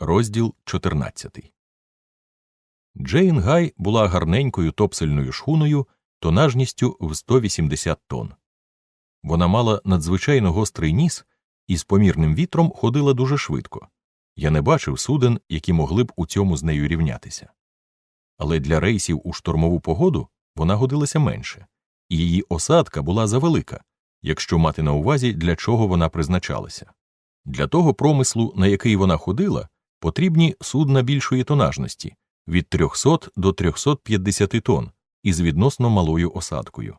Розділ 14 Джейн Гай була гарненькою топсельною шхуною тонажністю в 180 тонн. Вона мала надзвичайно гострий ніс і з помірним вітром ходила дуже швидко. Я не бачив суден, які могли б у цьому з нею рівнятися. Але для рейсів у штормову погоду вона годилася менше, і її осадка була завелика, якщо мати на увазі, для чого вона призначалася. Для того промислу, на який вона ходила, потрібні судна більшої тонажності від 300 до 350 тонн із відносно малою осадкою.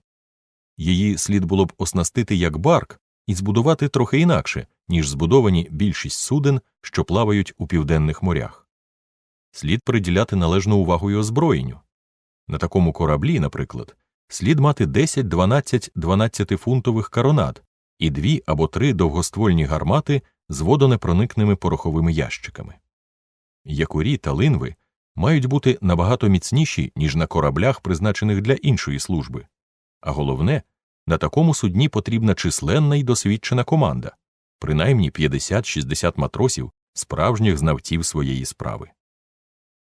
Її слід було б оснастити як барк і збудувати трохи інакше, ніж збудовані більшість суден, що плавають у південних морях. Слід приділяти належну увагу й озброєнню. На такому кораблі, наприклад, слід мати 10-12 12-фунтових коронат і дві або три довгоствольні гармати з водонепроникними пороховими ящиками. Якурі та линви мають бути набагато міцніші, ніж на кораблях, призначених для іншої служби. А головне, на такому судні потрібна численна й досвідчена команда, принаймні 50-60 матросів, справжніх знавців своєї справи.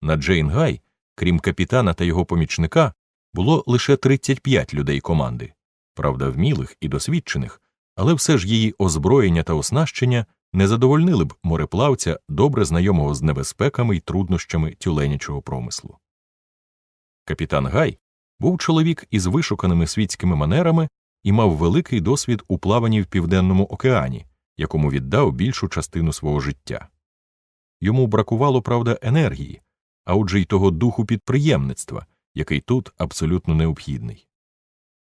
На Джейн Гай, крім капітана та його помічника, було лише 35 людей команди, правда, вмілих і досвідчених, але все ж її озброєння та оснащення не задовольнили б мореплавця, добре знайомого з небезпеками й труднощами тюленячого промислу. Капітан Гай був чоловік із вишуканими світськими манерами і мав великий досвід у плаванні в Південному океані, якому віддав більшу частину свого життя. Йому бракувало, правда, енергії, а отже й того духу підприємництва, який тут абсолютно необхідний.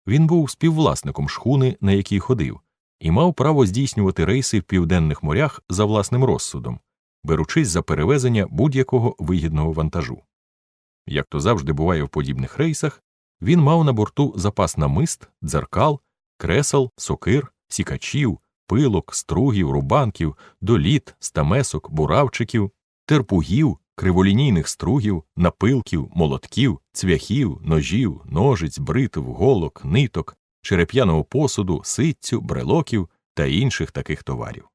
Він був співвласником шхуни, на якій ходив, і мав право здійснювати рейси в південних морях за власним розсудом, беручись за перевезення будь-якого вигідного вантажу. Як то завжди буває в подібних рейсах, він мав на борту запас намист, дзеркал, кресел, сокир, сікачів, пилок, стругів, рубанків, доліт, стамесок, буравчиків, терпугів, криволінійних стругів, напилків, молотків, цвяхів, ножів, ножиць, бритв, голок, ниток, череп'яного посуду, ситцю, брелоків та інших таких товарів.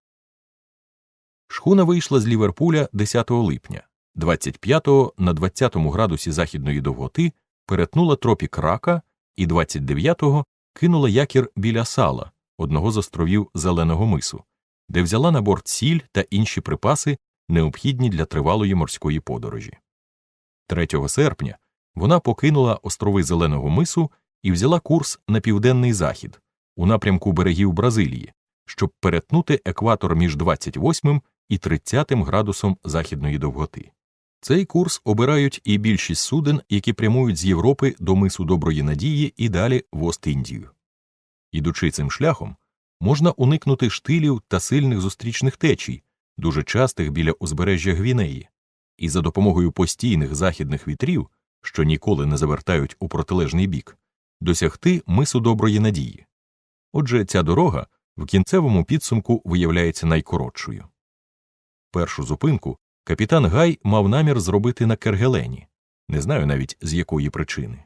Шхуна вийшла з Ліверпуля 10 липня, 25-го на 20 градусі західної довготи перетнула тропік рака і 29-го кинула якір біля сала, одного з островів Зеленого мису, де взяла на борт сіль та інші припаси, необхідні для тривалої морської подорожі. 3 серпня вона покинула острови Зеленого мису і взяла курс на південний захід у напрямку берегів Бразилії, щоб перетнути екватор між 28 і 30 градусом західної довготи. Цей курс обирають і більшість суден, які прямують з Європи до мису Доброї Надії і далі в Ост-Індію. Ідучи цим шляхом, можна уникнути штилів та сильних зустрічних течій, дуже частих біля узбережжя Гвінеї, і за допомогою постійних західних вітрів, що ніколи не завертають у протилежний бік, досягти мису доброї надії. Отже, ця дорога в кінцевому підсумку виявляється найкоротшою. Першу зупинку капітан Гай мав намір зробити на Кергелені, не знаю навіть з якої причини.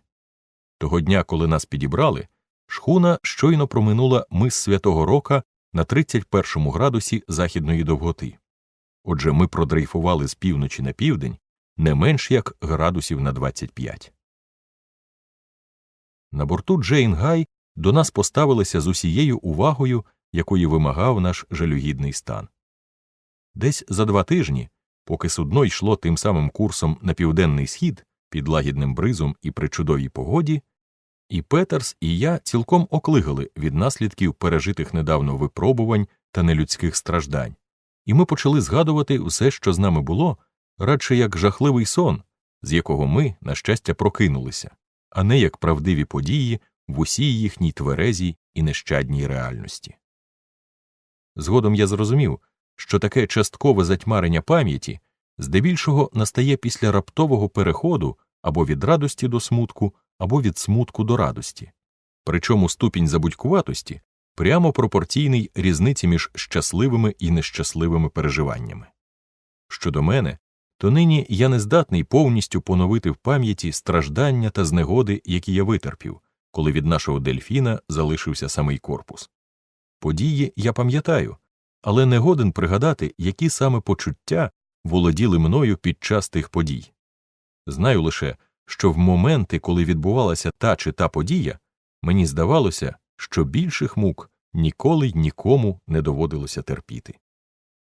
Того дня, коли нас підібрали, шхуна щойно проминула мис Святого Рока на 31 градусі західної довготи. Отже, ми продрейфували з півночі на південь не менш як градусів на 25. На борту Джейн Гай до нас поставилися з усією увагою, якої вимагав наш жалюгідний стан. Десь за два тижні, поки судно йшло тим самим курсом на південний схід під лагідним бризом і при чудовій погоді, і Петерс, і я цілком оклигали від наслідків пережитих недавно випробувань та нелюдських страждань, і ми почали згадувати все, що з нами було, радше як жахливий сон, з якого ми, на щастя, прокинулися а не як правдиві події в усій їхній тверезій і нещадній реальності. Згодом я зрозумів, що таке часткове затьмарення пам'яті здебільшого настає після раптового переходу або від радості до смутку, або від смутку до радості, причому ступінь забудькуватості прямо пропорційний різниці між щасливими і нещасливими переживаннями. Щодо мене, то нині я не здатний повністю поновити в пам'яті страждання та знегоди, які я витерпів, коли від нашого дельфіна залишився самий корпус. Події я пам'ятаю, але не годен пригадати, які саме почуття володіли мною під час тих подій. Знаю лише, що в моменти, коли відбувалася та чи та подія, мені здавалося, що більших мук ніколи нікому не доводилося терпіти.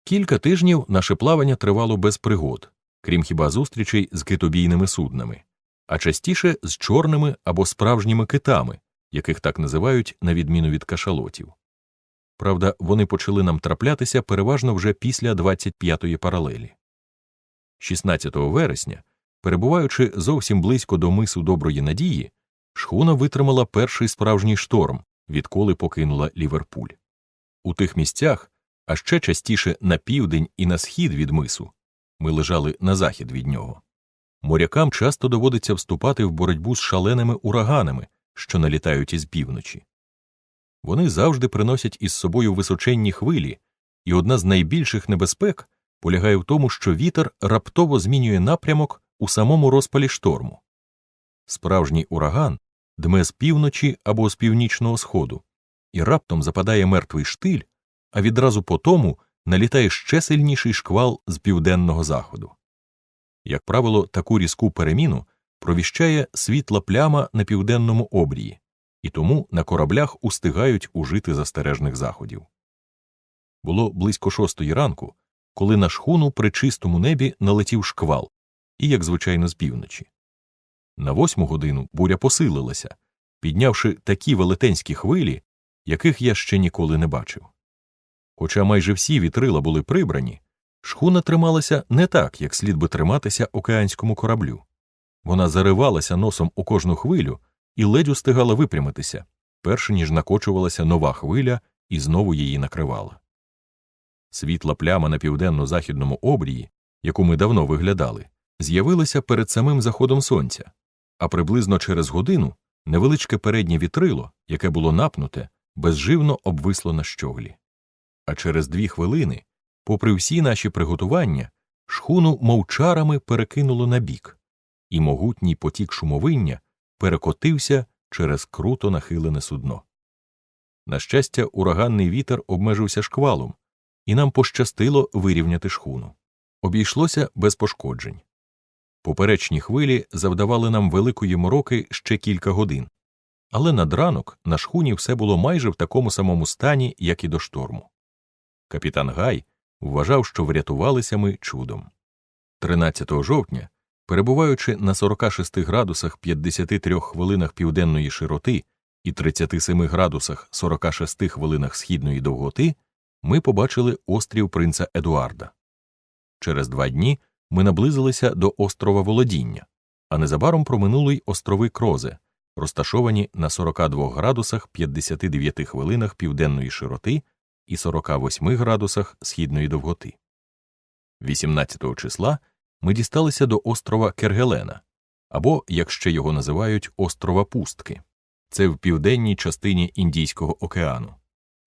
Кілька тижнів наше плавання тривало без пригод, крім хіба зустрічей з китобійними суднами, а частіше з чорними або справжніми китами, яких так називають на відміну від кашалотів. Правда, вони почали нам траплятися переважно вже після 25-ї паралелі. 16 вересня, перебуваючи зовсім близько до мису Доброї Надії, шхуна витримала перший справжній шторм, відколи покинула Ліверпуль. У тих місцях, а ще частіше на південь і на схід від мису ми лежали на захід від нього. Морякам часто доводиться вступати в боротьбу з шаленими ураганами, що налітають із півночі. Вони завжди приносять із собою височенні хвилі, і одна з найбільших небезпек полягає в тому, що вітер раптово змінює напрямок у самому розпалі шторму. Справжній ураган дме з півночі або з північного сходу, і раптом западає мертвий штиль, а відразу по тому налітає ще сильніший шквал з південного заходу. Як правило, таку різку переміну провіщає світла пляма на південному обрії, і тому на кораблях устигають ужити застережних заходів. Було близько шостої ранку, коли на шхуну при чистому небі налетів шквал, і, як звичайно, з півночі. На восьму годину буря посилилася, піднявши такі велетенські хвилі, яких я ще ніколи не бачив. Хоча майже всі вітрила були прибрані, шхуна трималася не так, як слід би триматися океанському кораблю. Вона заривалася носом у кожну хвилю і ледь устигала випрямитися, перш ніж накочувалася нова хвиля і знову її накривала. Світла пляма на південно-західному обрії, яку ми давно виглядали, з'явилася перед самим заходом сонця, а приблизно через годину невеличке переднє вітрило, яке було напнуте, безживно обвисло на щоглі. А через дві хвилини, попри всі наші приготування, шхуну мовчарами перекинуло на бік, і могутній потік шумовиння перекотився через круто нахилене судно. На щастя, ураганний вітер обмежився шквалом, і нам пощастило вирівняти шхуну. Обійшлося без пошкоджень. Поперечні хвилі завдавали нам великої мороки ще кілька годин, але над ранок на шхуні все було майже в такому самому стані, як і до шторму. Капітан Гай вважав, що врятувалися ми чудом. 13 жовтня, перебуваючи на 46 градусах 53 хвилинах південної широти і 37 градусах 46 хвилинах східної довготи, ми побачили острів принца Едуарда. Через два дні ми наблизилися до острова Володіння, а незабаром проминули й острови Крозе, розташовані на 42 градусах 59 хвилинах південної широти і 48 градусах східної довготи. 18 числа ми дісталися до острова Кергелена, або, як ще його називають, острова Пустки, це в південній частині Індійського океану,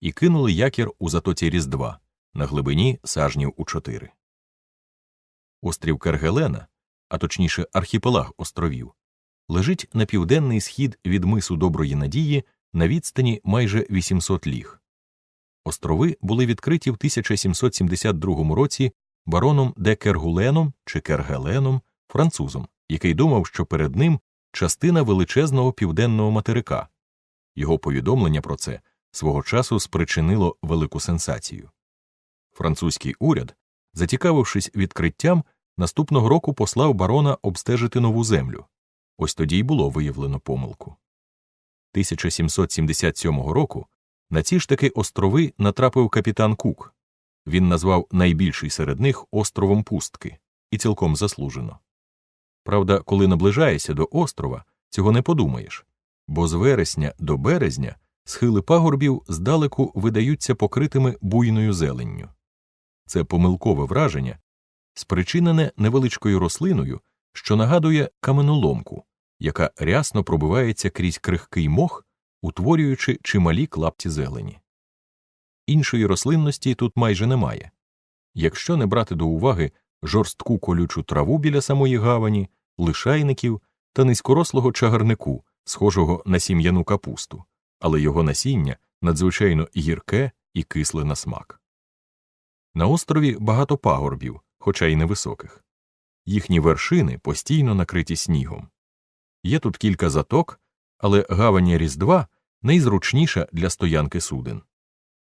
і кинули якір у затоці Різдва на глибині сажнів у чотири. Острів Кергелена, а точніше архіпелаг островів, лежить на південний схід від мису Доброї Надії на відстані майже 800 ліг. Острови були відкриті в 1772 році бароном де Кергуленом чи Кергеленом, французом, який думав, що перед ним частина величезного південного материка. Його повідомлення про це свого часу спричинило велику сенсацію. Французький уряд, зацікавившись відкриттям, наступного року послав барона обстежити нову землю. Ось тоді й було виявлено помилку. 1777 року на ці ж таки острови натрапив капітан Кук. Він назвав найбільший серед них островом Пустки, і цілком заслужено. Правда, коли наближаєшся до острова, цього не подумаєш, бо з вересня до березня схили пагорбів здалеку видаються покритими буйною зеленню. Це помилкове враження, спричинене невеличкою рослиною, що нагадує каменоломку, яка рясно пробивається крізь крихкий мох, утворюючи чималі клапті зелені. Іншої рослинності тут майже немає. Якщо не брати до уваги жорстку колючу траву біля самої гавані, лишайників та низькорослого чагарнику, схожого на сім'яну капусту, але його насіння надзвичайно гірке і кисле на смак. На острові багато пагорбів, хоча й невисоких. Їхні вершини постійно накриті снігом. Є тут кілька заток, але гаваня Різдва найзручніша для стоянки суден.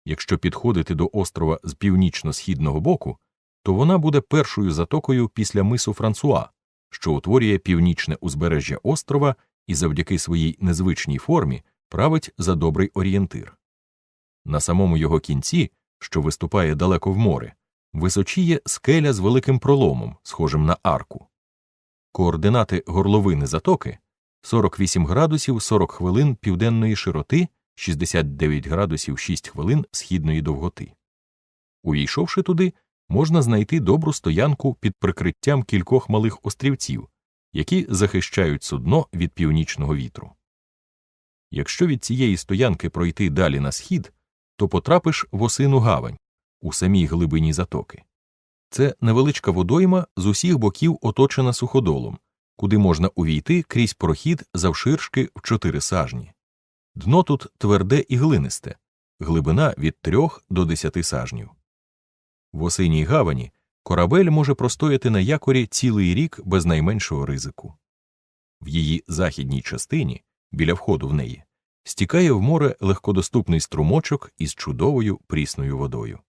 Якщо підходити до острова з північно-східного боку, то вона буде першою затокою після мису Франсуа, що утворює північне узбережжя острова і завдяки своїй незвичній формі править за добрий орієнтир. На самому його кінці, що виступає далеко в море, височіє скеля з великим проломом, схожим на арку. Координати горловини затоки 48 градусів 40 хвилин південної широти, 69 градусів 6 хвилин східної довготи. Увійшовши туди, можна знайти добру стоянку під прикриттям кількох малих острівців, які захищають судно від північного вітру. Якщо від цієї стоянки пройти далі на схід, то потрапиш в осину гавань у самій глибині затоки. Це невеличка водойма з усіх боків оточена суходолом, куди можна увійти крізь прохід завширшки в чотири сажні. Дно тут тверде і глинисте, глибина від трьох до десяти сажнів. В осиній гавані корабель може простояти на якорі цілий рік без найменшого ризику. В її західній частині, біля входу в неї, стікає в море легкодоступний струмочок із чудовою прісною водою.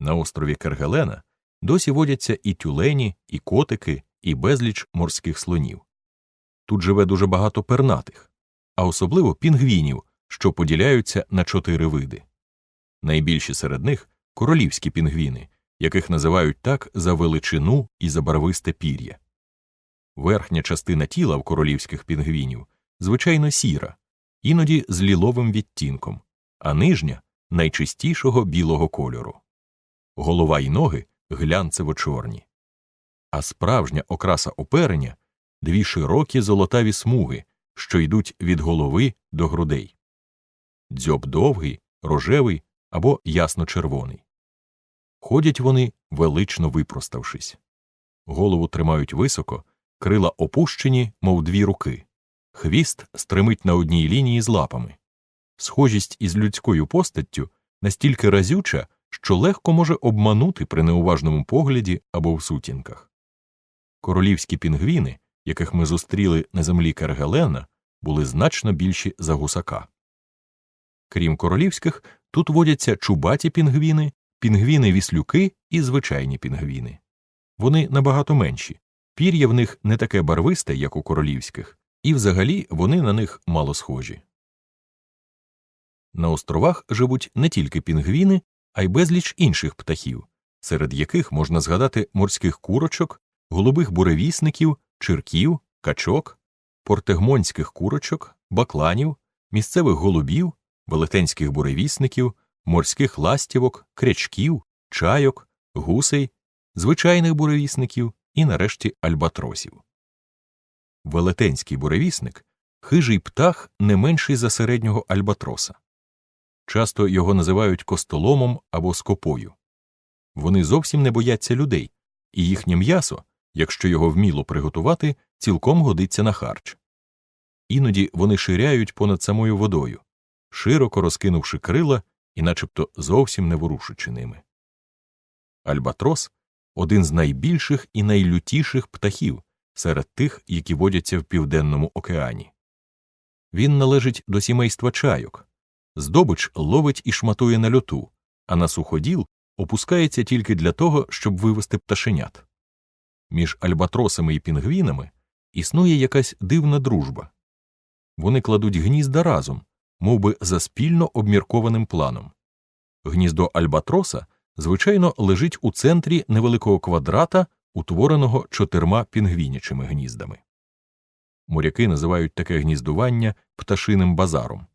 На острові Кергелена досі водяться і тюлені, і котики, і безліч морських слонів. Тут живе дуже багато пернатих, а особливо пінгвінів, що поділяються на чотири види. Найбільші серед них королівські пінгвіни, яких називають так за величину і за барвисте пір'я. Верхня частина тіла в королівських пінгвінів звичайно сіра, іноді з ліловим відтінком, а нижня найчистішого білого кольору. Голова й ноги глянцево чорні. А справжня окраса оперення дві широкі золотаві смуги, що йдуть від голови до грудей. Дзьоб довгий, рожевий або ясно червоний. Ходять вони, велично випроставшись. Голову тримають високо, крила опущені, мов дві руки. Хвіст стримить на одній лінії з лапами. Схожість із людською постаттю настільки разюча, що легко може обманути при неуважному погляді або в сутінках. Королівські пінгвіни, яких ми зустріли на землі Кергелена, були значно більші за гусака. Крім королівських, тут водяться чубаті пінгвіни, пінгвіни віслюки і звичайні пінгвіни. Вони набагато менші, пір'я в них не таке барвисте, як у королівських, і взагалі вони на них мало схожі. На островах живуть не тільки пінгвіни, а й безліч інших птахів, серед яких можна згадати морських курочок, голубих буревісників, чирків, качок, портегмонських курочок, бакланів, місцевих голубів, велетенських буревісників, морських ластівок, крячків, чайок, гусей, звичайних буревісників і нарешті альбатросів. Велетенський буревісник хижий птах не менший за середнього альбатроса. Часто його називають костоломом або скопою. Вони зовсім не бояться людей, і їхнє м'ясо, якщо його вміло приготувати, цілком годиться на харч. Іноді вони ширяють понад самою водою, широко розкинувши крила і начебто зовсім не ворушучи ними. Альбатрос один з найбільших і найлютіших птахів серед тих, які водяться в Південному океані. Він належить до сімейства чайок. Здобич ловить і шматує на льоту, а на суходіл опускається тільки для того, щоб вивести пташенят. Між альбатросами і пінгвінами існує якась дивна дружба. Вони кладуть гнізда разом, мов би за спільно обміркованим планом. Гніздо альбатроса, звичайно, лежить у центрі невеликого квадрата, утвореного чотирма пінгвінячими гніздами. Моряки називають таке гніздування пташиним базаром.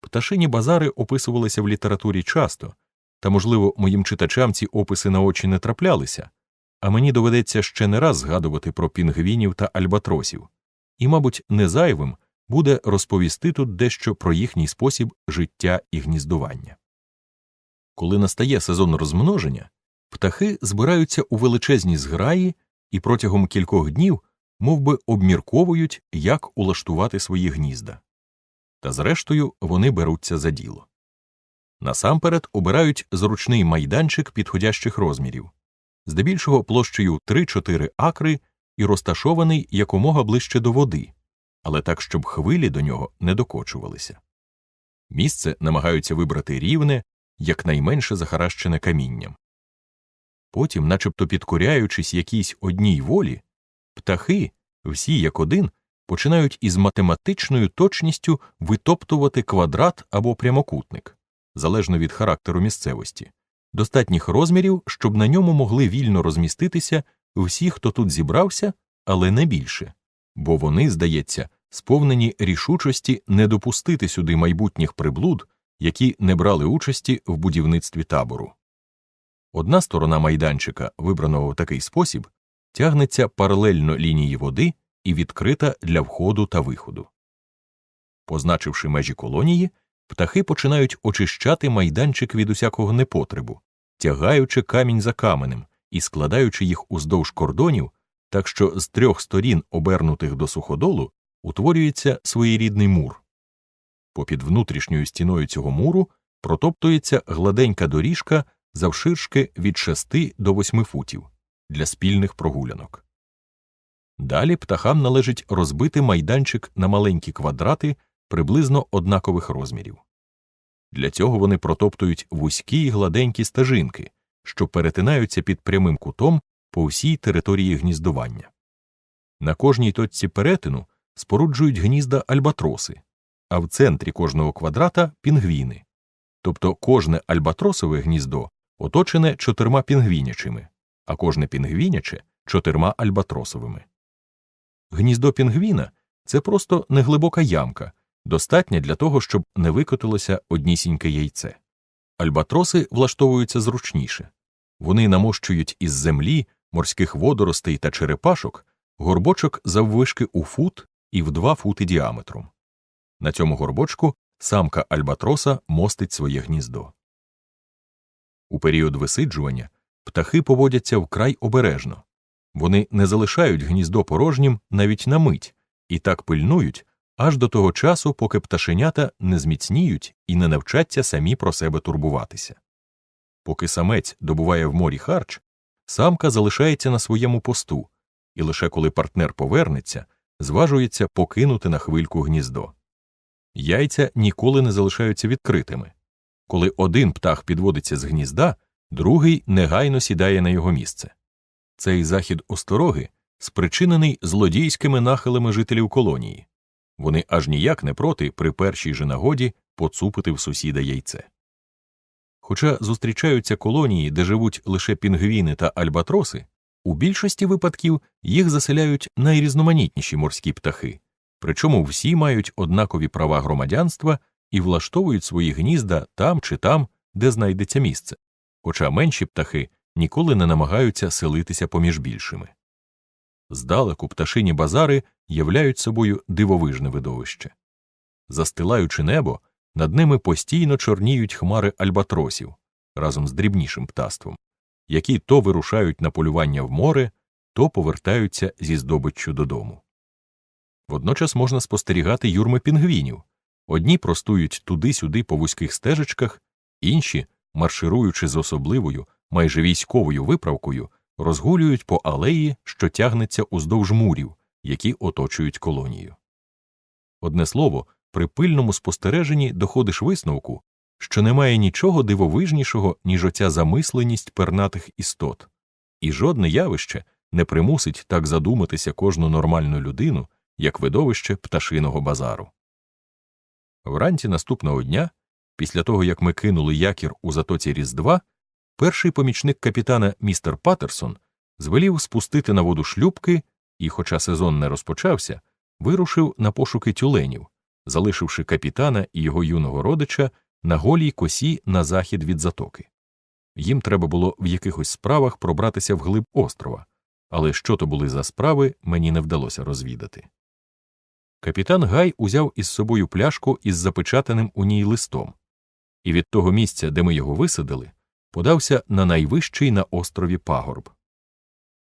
Пташині базари описувалися в літературі часто, та, можливо, моїм читачам ці описи на очі не траплялися, а мені доведеться ще не раз згадувати про пінгвінів та альбатросів, і, мабуть, не зайвим буде розповісти тут дещо про їхній спосіб життя і гніздування. Коли настає сезон розмноження, птахи збираються у величезні зграї і протягом кількох днів мов би, обмірковують, як улаштувати свої гнізда. Та зрештою вони беруться за діло. Насамперед обирають зручний майданчик підходящих розмірів. Здебільшого площею 3-4 акри і розташований якомога ближче до води, але так, щоб хвилі до нього не докочувалися. Місце намагаються вибрати рівне, якнайменше захаращене камінням. Потім, начебто підкоряючись якійсь одній волі, птахи, всі як один, починають із математичною точністю витоптувати квадрат або прямокутник, залежно від характеру місцевості, достатніх розмірів, щоб на ньому могли вільно розміститися всі, хто тут зібрався, але не більше, бо вони, здається, сповнені рішучості не допустити сюди майбутніх приблуд, які не брали участі в будівництві табору. Одна сторона майданчика, вибраного в такий спосіб, тягнеться паралельно лінії води і відкрита для входу та виходу. Позначивши межі колонії, птахи починають очищати майданчик від усякого непотребу, тягаючи камінь за каменем і складаючи їх уздовж кордонів, так що з трьох сторін, обернутих до суходолу, утворюється своєрідний мур. Попід внутрішньою стіною цього муру протоптується гладенька доріжка завширшки від 6 до 8 футів для спільних прогулянок. Далі птахам належить розбити майданчик на маленькі квадрати приблизно однакових розмірів. Для цього вони протоптують вузькі й гладенькі стежинки, що перетинаються під прямим кутом по всій території гніздування. На кожній точці перетину споруджують гнізда альбатроси, а в центрі кожного квадрата пінгвіни. Тобто кожне альбатросове гніздо оточене чотирма пінгвінячими, а кожне пінгвіняче чотирма альбатросовими. Гніздо пінгвіна це просто неглибока ямка, достатня для того, щоб не викотилося однісіньке яйце. Альбатроси влаштовуються зручніше вони намощують із землі, морських водоростей та черепашок горбочок заввишки у фут і в два фути діаметром. На цьому горбочку самка альбатроса мостить своє гніздо. У період висиджування птахи поводяться вкрай обережно вони не залишають гніздо порожнім навіть на мить і так пильнують аж до того часу, поки пташенята не зміцніють і не навчаться самі про себе турбуватися. Поки самець добуває в морі харч, самка залишається на своєму посту, і лише коли партнер повернеться, зважується покинути на хвильку гніздо. Яйця ніколи не залишаються відкритими. Коли один птах підводиться з гнізда, другий негайно сідає на його місце. Цей захід остороги спричинений злодійськими нахилами жителів колонії. Вони аж ніяк не проти при першій же нагоді поцупити в сусіда яйце. Хоча зустрічаються колонії, де живуть лише пінгвіни та альбатроси, у більшості випадків їх заселяють найрізноманітніші морські птахи, причому всі мають однакові права громадянства і влаштовують свої гнізда там чи там, де знайдеться місце, хоча менші птахи ніколи не намагаються селитися поміж більшими. Здалеку пташині базари являють собою дивовижне видовище. Застилаючи небо, над ними постійно чорніють хмари альбатросів разом з дрібнішим птаством, які то вирушають на полювання в море, то повертаються зі здобиччю додому. Водночас можна спостерігати юрми пінгвінів одні простують туди-сюди по вузьких стежечках, інші, маршируючи з особливою, майже військовою виправкою, розгулюють по алеї, що тягнеться уздовж мурів, які оточують колонію. Одне слово, при пильному спостереженні доходиш висновку, що немає нічого дивовижнішого, ніж оця замисленість пернатих істот, і жодне явище не примусить так задуматися кожну нормальну людину, як видовище пташиного базару. Вранці наступного дня, після того як ми кинули якір у затоці Різдва, перший помічник капітана містер Паттерсон звелів спустити на воду шлюбки і, хоча сезон не розпочався, вирушив на пошуки тюленів, залишивши капітана і його юного родича на голій косі на захід від затоки. Їм треба було в якихось справах пробратися вглиб острова, але що то були за справи, мені не вдалося розвідати. Капітан Гай узяв із собою пляшку із запечатаним у ній листом, і від того місця, де ми його висадили, подався на найвищий на острові пагорб.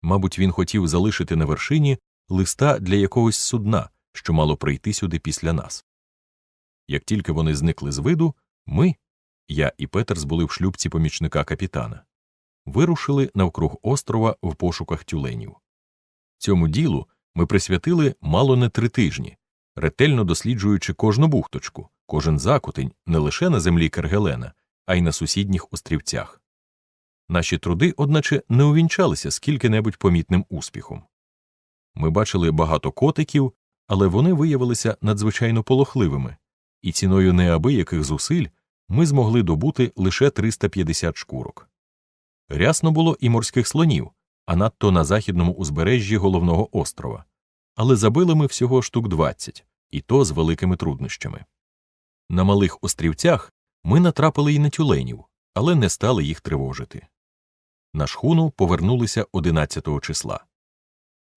Мабуть, він хотів залишити на вершині листа для якогось судна, що мало прийти сюди після нас. Як тільки вони зникли з виду, ми, я і Петерс були в шлюбці помічника капітана. вирушили навкруг острова в пошуках тюленів. Цьому ділу ми присвятили мало не три тижні, ретельно досліджуючи кожну бухточку, кожен закутень не лише на землі Кергелена, а й на сусідніх острівцях. Наші труди, одначе, не увінчалися скільки-небудь помітним успіхом. Ми бачили багато котиків, але вони виявилися надзвичайно полохливими, і ціною неабияких зусиль ми змогли добути лише 350 шкурок. Рясно було і морських слонів, а надто на західному узбережжі головного острова, але забили ми всього штук 20, і то з великими труднощами. На малих острівцях ми натрапили й на тюленів, але не стали їх тривожити. На шхуну повернулися 11 числа.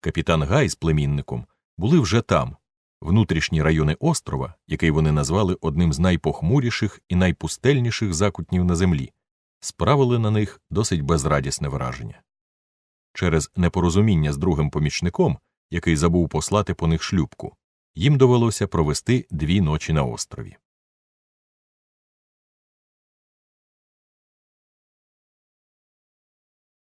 Капітан Гай з племінником були вже там, внутрішні райони острова, який вони назвали одним з найпохмуріших і найпустельніших закутнів на землі, справили на них досить безрадісне враження. Через непорозуміння з другим помічником, який забув послати по них шлюбку, їм довелося провести дві ночі на острові.